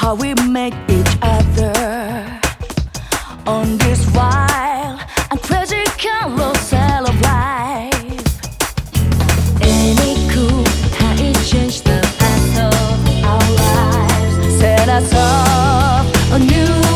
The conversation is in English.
how we make each other on this wild and crazy color cell of life. Any cool time changed the path of our lives, set us off a new.